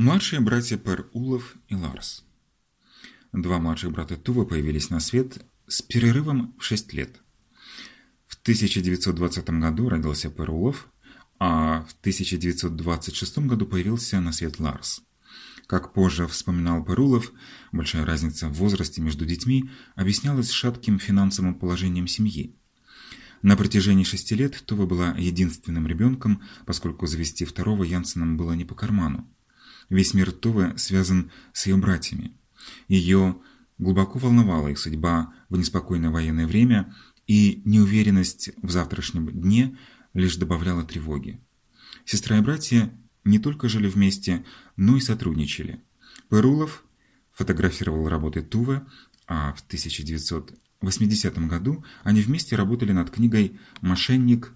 Младшие братья Пер Улов и Ларс. Два младших брата Тува появились на свет с перерывом в 6 лет. В 1920 году родился Пер Улов, а в 1926 году появился на свет Ларс. Как позже вспоминал Перулов, большая разница в возрасте между детьми объяснялась шатким финансовым положением семьи. На протяжении шести лет Това была единственным ребенком, поскольку завести второго Янсеном было не по карману. Весь мир Тувы связан с ее братьями. Ее глубоко волновала их судьба в неспокойное военное время, и неуверенность в завтрашнем дне лишь добавляла тревоги. Сестра и братья не только жили вместе, но и сотрудничали. Перулов фотографировал работы Тувы, а в 1980 году они вместе работали над книгой «Мошенник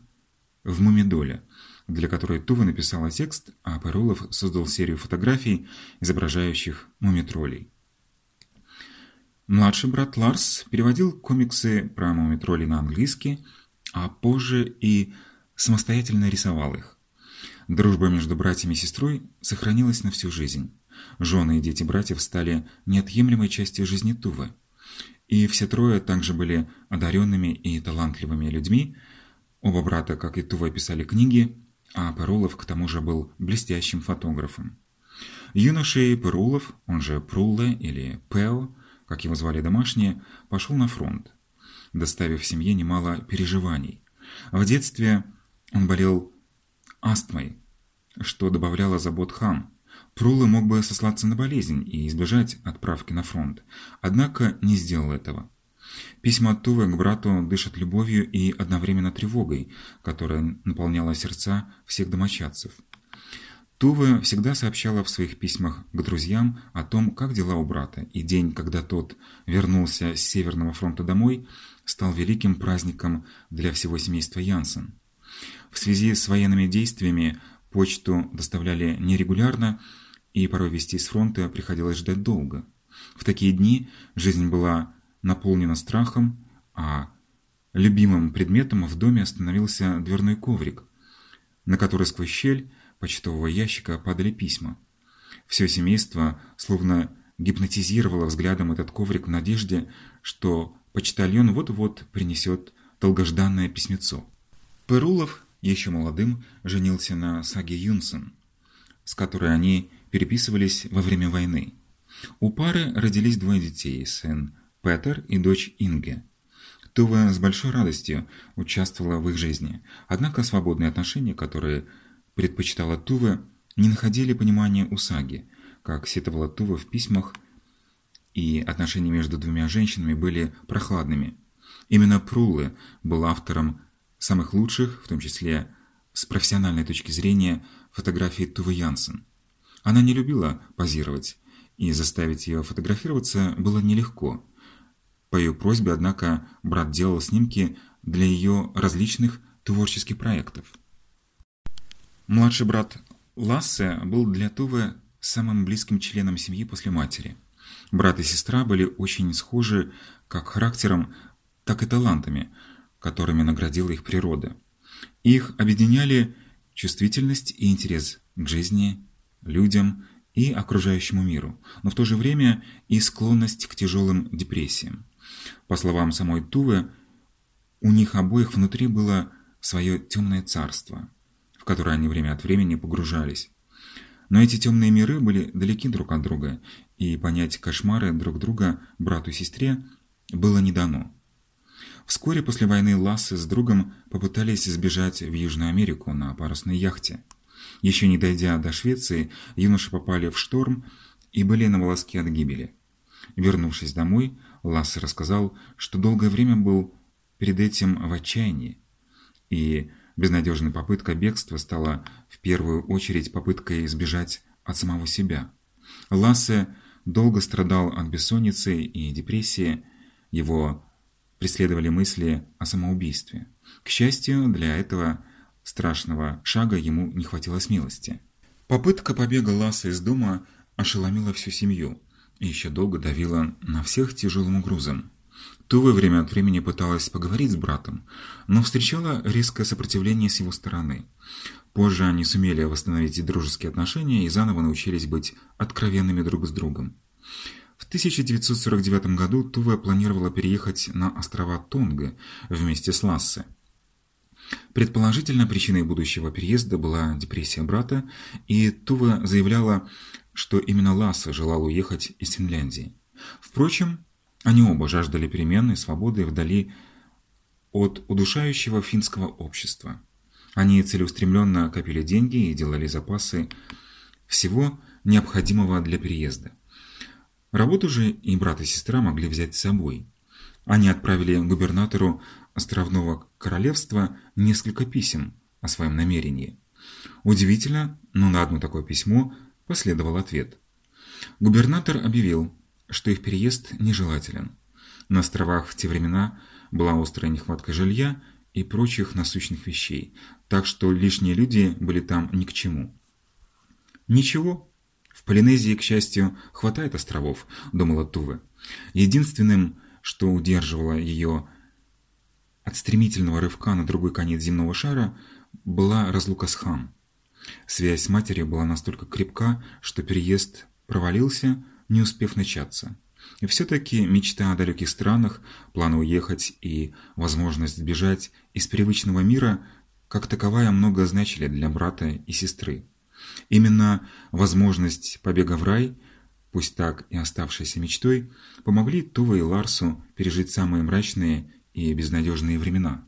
в Мумидоле», для которой Тува написала текст, а Перулов создал серию фотографий, изображающих мумитролей. Младший брат Ларс переводил комиксы про мумитролей на английский, а позже и самостоятельно рисовал их. Дружба между братьями и сестрой сохранилась на всю жизнь. Жены и дети братьев стали неотъемлемой частью жизни Тувы. И все трое также были одаренными и талантливыми людьми. Оба брата, как и Тува, писали книги, а Перулов к тому же был блестящим фотографом. Юношей Перулов, он же Прулле или Пео, как его звали домашние, пошел на фронт, доставив семье немало переживаний. В детстве он болел астмой, что добавляло забот хам. Прулле мог бы сослаться на болезнь и избежать отправки на фронт, однако не сделал этого. Письма от Тувы к брату дышат любовью и одновременно тревогой, которая наполняла сердца всех домочадцев. Тува всегда сообщала в своих письмах к друзьям о том, как дела у брата, и день, когда тот вернулся с Северного фронта домой, стал великим праздником для всего семейства Янсен. В связи с военными действиями почту доставляли нерегулярно, и порой вести с фронта приходилось ждать долго. В такие дни жизнь была наполнена страхом, а любимым предметом в доме становился дверной коврик, на который сквозь щель почтового ящика падали письма. Все семейство словно гипнотизировало взглядом этот коврик в надежде, что почтальон вот-вот принесет долгожданное письмецо. Перулов, еще молодым, женился на Саге Юнсен, с которой они переписывались во время войны. У пары родились двое детей, сын Петер и дочь Инге. Тува с большой радостью участвовала в их жизни, однако свободные отношения, которые предпочитала Тува, не находили понимания у Саги, как сетовала Тува в письмах, и отношения между двумя женщинами были прохладными. Именно Прулы был автором самых лучших, в том числе с профессиональной точки зрения, фотографий Тувы Янсен. Она не любила позировать, и заставить ее фотографироваться было нелегко – по ее просьбе, однако, брат делал снимки для ее различных творческих проектов. Младший брат Лассе был для Тувы самым близким членом семьи после матери. Брат и сестра были очень схожи как характером, так и талантами, которыми наградила их природа. Их объединяли чувствительность и интерес к жизни, людям и окружающему миру, но в то же время и склонность к тяжелым депрессиям. По словам самой Тувы, у них обоих внутри было свое темное царство, в которое они время от времени погружались. Но эти темные миры были далеки друг от друга, и понять кошмары друг друга брату и сестре было не дано. Вскоре после войны Лассе с другом попытались сбежать в Южную Америку на парусной яхте. Еще не дойдя до Швеции, юноши попали в шторм и были на волоске от гибели. Вернувшись домой, Лассе рассказал, что долгое время был перед этим в отчаянии, и безнадежная попытка бегства стала в первую очередь попыткой сбежать от самого себя. Лассе долго страдал от бессонницы и депрессии, его преследовали мысли о самоубийстве. К счастью, для этого страшного шага ему не хватило смелости. Попытка побега Ласса из дома ошеломила всю семью – еще долго давила на всех тяжелым грузом. Тува время от времени пыталась поговорить с братом, но встречала резкое сопротивление с его стороны. Позже они сумели восстановить дружеские отношения и заново научились быть откровенными друг с другом. В 1949 году Тува планировала переехать на острова Тонга вместе с Лассе. Предположительно, причиной будущего переезда была депрессия брата, и Тува заявляла, что именно Лассе желал уехать из Финляндии. Впрочем, они оба жаждали перемен и свободы вдали от удушающего финского общества. Они целеустремленно копили деньги и делали запасы всего необходимого для переезда. Работу же и брат и сестра могли взять с собой. Они отправили губернатору островного королевства несколько писем о своем намерении. Удивительно, но на одно такое письмо последовал ответ. Губернатор объявил, что их переезд нежелателен. На островах в те времена была острая нехватка жилья и прочих насущных вещей, так что лишние люди были там ни к чему. Ничего, в Полинезии, к счастью, хватает островов, думала Туве. Единственным, что удерживало ее от стремительного рывка на другой конец земного шара, была разлука с Хам. Связь с матерью была настолько крепка, что переезд провалился, не успев начаться. И все-таки мечта о далеких странах, планы уехать и возможность сбежать из привычного мира как таковая много значили для брата и сестры. Именно возможность побега в рай, пусть так и оставшейся мечтой, помогли Туве и Ларсу пережить самые мрачные и безнадежные времена.